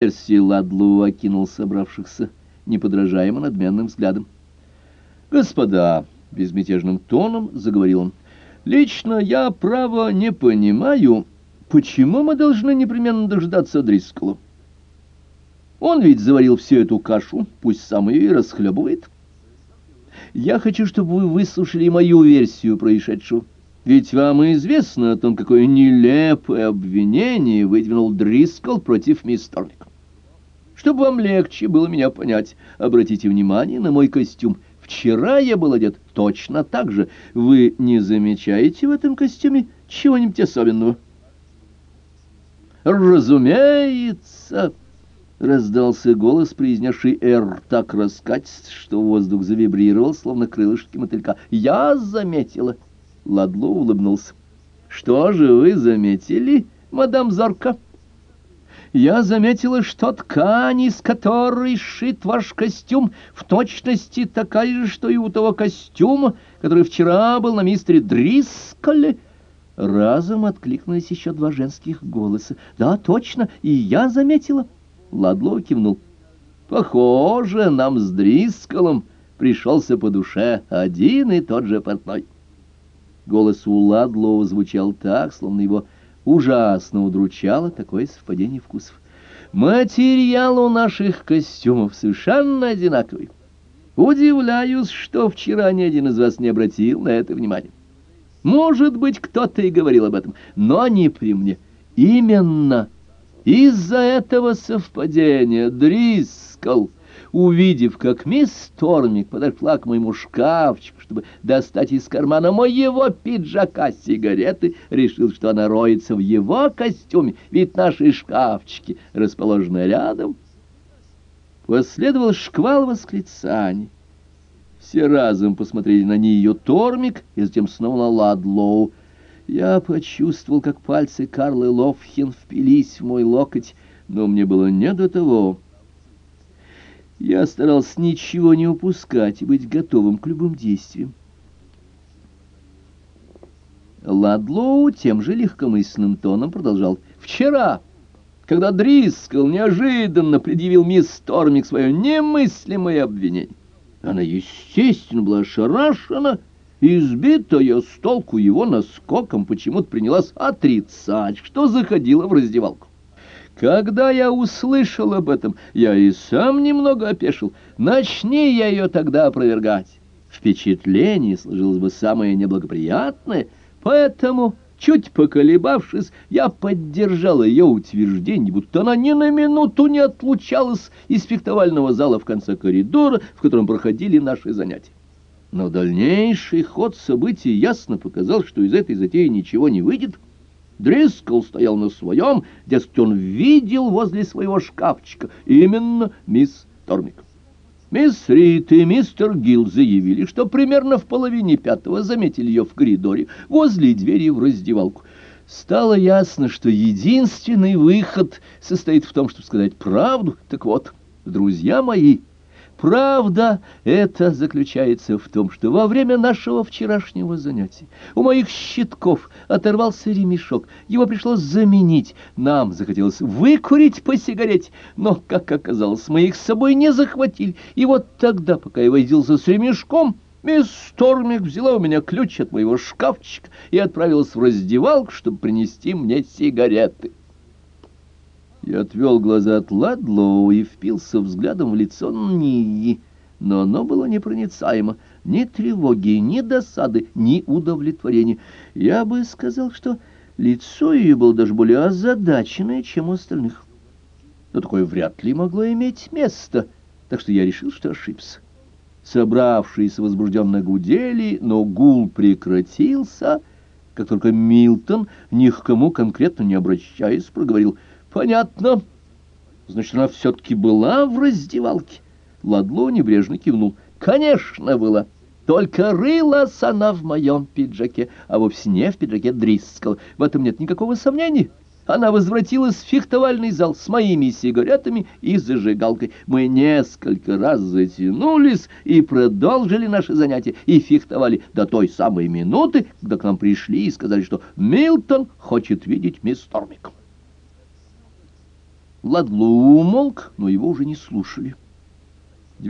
Перси Ладлу окинул собравшихся неподражаемо надменным взглядом. «Господа!» — безмятежным тоном заговорил он. «Лично я, право, не понимаю, почему мы должны непременно дождаться Дрискола. Он ведь заварил всю эту кашу, пусть сам ее и расхлебывает. Я хочу, чтобы вы выслушали мою версию происшедшего. Ведь вам известно о том, какое нелепое обвинение выдвинул Дрискол против мисс Торник. Чтобы вам легче было меня понять, обратите внимание на мой костюм. Вчера я был одет точно так же. Вы не замечаете в этом костюме чего-нибудь особенного? Разумеется, раздался голос, произнесший «Р» так раскатист, что воздух завибрировал, словно крылышки мотылька. Я заметила. — Ладло улыбнулся. «Что же вы заметили, мадам Зорка?» «Я заметила, что ткань, из которой сшит ваш костюм, в точности такая же, что и у того костюма, который вчера был на мистере Дрисколе». Разом откликнулись еще два женских голоса. «Да, точно, и я заметила». Ладло кивнул. «Похоже, нам с Дрисколом пришелся по душе один и тот же портной». Голос у Ладлоу звучал так, словно его ужасно удручало такое совпадение вкусов. «Материал у наших костюмов совершенно одинаковый. Удивляюсь, что вчера ни один из вас не обратил на это внимания. Может быть, кто-то и говорил об этом, но не при мне. Именно из-за этого совпадения Дрискл увидев, как мисс Тормик подошла к моему шкафчику, чтобы достать из кармана моего пиджака сигареты, решил, что она роется в его костюме, ведь наши шкафчики расположены рядом. Последовал шквал восклицаний. Все разом посмотрели на нее Тормик и затем снова на Ладлоу. Я почувствовал, как пальцы Карлы Ловхин впились в мой локоть, но мне было не до того. Я старался ничего не упускать и быть готовым к любым действиям. Ладлоу тем же легкомысленным тоном продолжал. «Вчера, когда Дрискл неожиданно предъявил мисс Тормик свое немыслимое обвинение, она, естественно, была ошарашена, избитая с толку его наскоком, почему-то принялась отрицать, что заходила в раздевалку. Когда я услышал об этом, я и сам немного опешил. Начни я ее тогда опровергать. Впечатление сложилось бы самое неблагоприятное, поэтому, чуть поколебавшись, я поддержал ее утверждение, будто она ни на минуту не отлучалась из фехтовального зала в конце коридора, в котором проходили наши занятия. Но дальнейший ход событий ясно показал, что из этой затеи ничего не выйдет, — Дрискл стоял на своем, дескать, он видел возле своего шкафчика именно мисс Тормик. Мисс Рит и мистер Гилл заявили, что примерно в половине пятого заметили ее в коридоре возле двери в раздевалку. Стало ясно, что единственный выход состоит в том, чтобы сказать правду. Так вот, друзья мои, Правда, это заключается в том, что во время нашего вчерашнего занятия у моих щитков оторвался ремешок. Его пришлось заменить. Нам захотелось выкурить по сигарете, но, как оказалось, мы их с собой не захватили. И вот тогда, пока я возился с ремешком, мисс Стормик взяла у меня ключ от моего шкафчика и отправилась в раздевалку, чтобы принести мне сигареты. Я отвел глаза от Ладлоу и впился взглядом в лицо Нии, но оно было непроницаемо. Ни тревоги, ни досады, ни удовлетворения. Я бы сказал, что лицо ее было даже более озадаченное, чем у остальных. Но такое вряд ли могло иметь место, так что я решил, что ошибся. Собравшиеся возбужденно гудели, но гул прекратился, как только Милтон, ни к кому конкретно не обращаясь, проговорил — Понятно. Значит, она все-таки была в раздевалке. Ладло небрежно кивнул. Конечно, была. Только рылась она в моем пиджаке, а вовсе не в пиджаке Дрискал. В этом нет никакого сомнения. Она возвратилась в фехтовальный зал с моими сигаретами и зажигалкой. Мы несколько раз затянулись и продолжили наши занятия, и фехтовали до той самой минуты, когда к нам пришли и сказали, что Милтон хочет видеть мисс Тормик. Ладлоу умолк, но его уже не слушали.